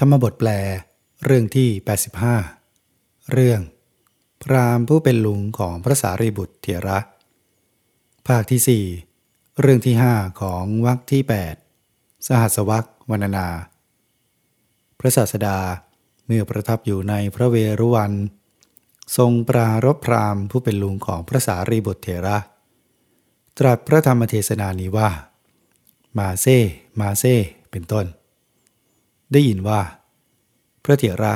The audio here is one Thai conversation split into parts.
ธรรมบทแปล เรื่องที่ 85 เรื่อง พรามผู้เป็นลุงของพระสารีบุตรเถระ ภาคที่ 4 เรื่องที่ 5 ของวรรคที่ 8 สหัสวรรควรรณนา พระศาสดาเมื่อประทับอยู่ในพระเวรุวัน ทรงปรารบพรามผู้เป็นลุงของพระสารีบุตรเถระ ตรัสพระธรรมเทศนานี้ว่า มาเซ มาเซ เป็นต้น ได้ยินว่า พระเถระ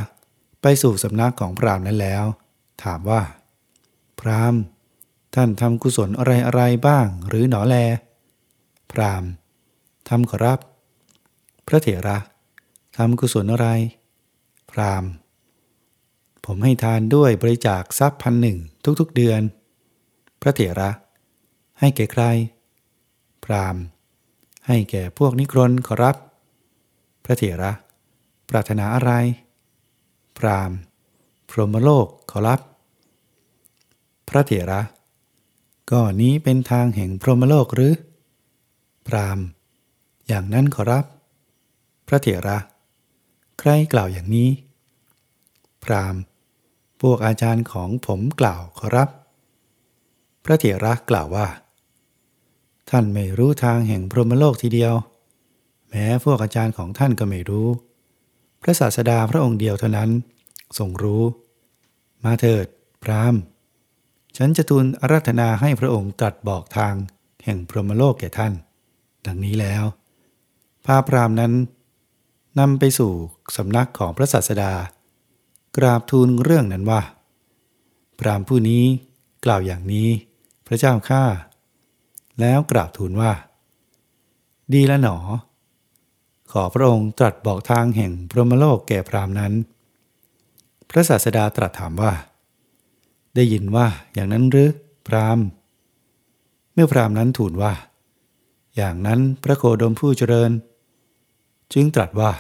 ไปสู่สำนักของพรามนั้นแล้ว ถามว่า พรามท่านทำกุศลอะไรอะไรบ้างหรือหนอแล พรามทำขอรับ พระเถระทำกุศลอะไร พรามผมให้ทานด้วยบริจาคทรัพย์พันหนึ่งทุกๆเดือน พระเถระ ให้แก่ใคร พรามให้แก่พวกนิกรนขอรับ ระเถระ ปรารถนาอะไร พรามพรหมโลกขอรับ พระเถระ ก็นี้เป็นทางแห่งพรหมโลกหรือ พรามอย่างนั้นขอรับ พระเถระ ใครกล่าวอย่างนี้ พรามพวกอาจารย์ของผมกล่าวขอรับ พระเถระกล่าวว่า ท่านไม่รู้ทางแห่งพรหมโลกทีเดียว แม้พวกอาจารย์ของท่านก็ไม่รู้ พระศาสดาพระองค์เดียวเท่านั้นทรงรู้ มาเถิด พรามฉันจะทูลอารัธนาให้พระองค์ตรัสบอกทางแห่งพรหมโลกแก่ท่าน ดังนี้แล้วพาพรามนั้นนำไปสู่สำนักของพระศาสดา กราบทูลเรื่องนั้นว่า พรามผู้นี้กล่าวอย่างนี้ พระเจ้าข้าแล้วกราบทูลว่า ดีแล้วหนอ ขอพระองค์ตรัสบอกทางแห่งพรหมโลกแก่พรามนั้น พระศาสดาตรัสถามว่า ได้ยินว่าอย่างนั้นหรือพรามเมื่อพรามนั้นทูลว่า อย่างนั้นพระโคดมผู้เจริญ จึงตรัสว่า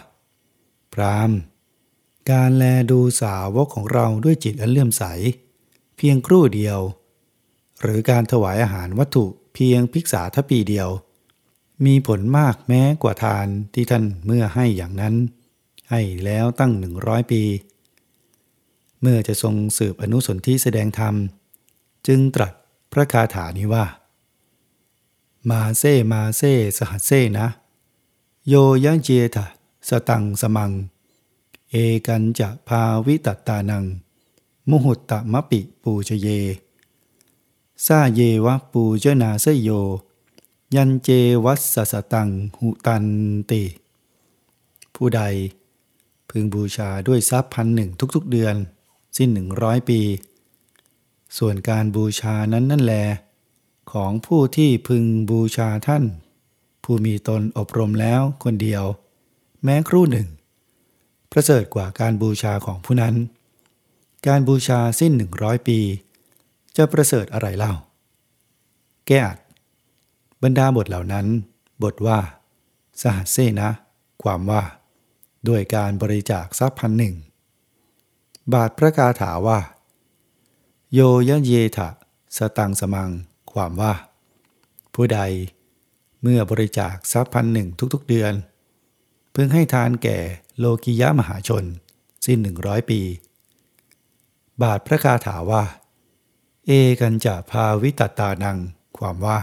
พรามการแลดูสาวกของเราด้วยจิตอันเลื่อมใส เพียงครู่เดียว หรือการถวายอาหารวัตถุเพียงภิกษาทปีเดียว มีผลมากแม้กว่าทานที่ท่านเมื่อให้อย่างนั้น ให้แล้วตั้งหนึ่งร้อยปี เมื่อจะทรงสืบอนุสนที่แสดงธรรม จึงตรัสพระคาถานี้ว่า มาเซมาเซสหัสเซนะ โยยะเจทะสตังสมัง เอกันจะพาวิตตานัง มุหุตตมะปิปูชเยซาเยวะปูเจนาเสยโย ยันเจวัสสสตังหุตันติ ผู้ใด พึงบูชาด้วยทรัพย์พันหนึ่งทุกๆเดือน สิ้นหนึ่งร้อยปี ส่วนการบูชานั้นนั่นแล ของผู้ที่พึงบูชาท่าน ผู้มีตนอบรมแล้วคนเดียว แม้ครู่หนึ่ง ประเสริฐกว่าการบูชาของผู้นั้น การบูชาสิ้นหนึ่งร้อยปี จะประเสริฐอะไรเล่า แก้อัด บรรดาบทเหล่านั้น บทว่า สหัสเซนะ ความว่า ด้วยการบริจาคทรัพย์พันหนึ่ง บาทพระคาถาว่า โยยะเยทะสตังสมัง ความว่า ผู้ใด เมื่อบริจาคทรัพย์พันหนึ่งทุกๆเดือน เพิ่งให้ทานแก่โลกิยะมหาชน สิ้นหนึ่งร้อยปี บาทพระคาถาว่า เอกันจะพาวิตตานัง ความว่า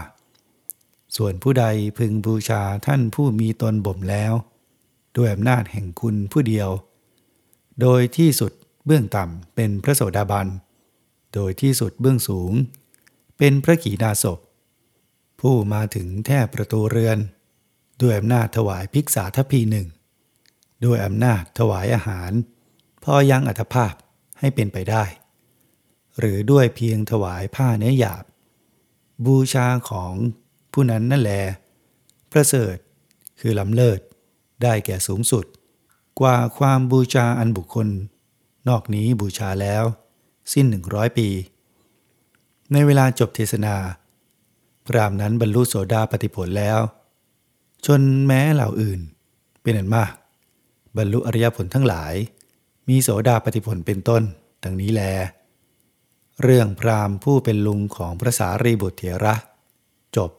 ส่วนผู้ใดพึงบูชาท่านผู้มีตนบ่มแล้ว ด้วยอำนาจแห่งคุณผู้เดียว โดยที่สุดเบื้องต่ำเป็นพระโสดาบัน โดยที่สุดเบื้องสูง เป็นพระขีณาสพ ผู้มาถึงแทบประตูเรือน ด้วยอำนาจถวายภิกษาทพีหนึ่ง ด้วยอำนาจถวายอาหาร พอยังอัตภาพให้เป็นไปได้ หรือด้วยเพียงถวายผ้าเนื้อหยาบ บูชาของ ผู้นั้นนั่นแล ประเสริฐ คือล้ำเลิศ ได้แก่สูงสุด กว่าความบูชาอันบุคคล นอกนี้บูชาแล้ว สิ้นหนึ่งร้อยปี ในเวลาจบเทศนา พรามนั้นบรรลุโสดาปฏิผลแล้ว ชนแม้เหล่าอื่น เป็นอันมาก บรรลุอริยผลทั้งหลาย มีโสดาปฏิผลเป็นต้นดังนี้แล เรื่องพรามผู้เป็นลุงของพระสารีบุตรเถระ จบ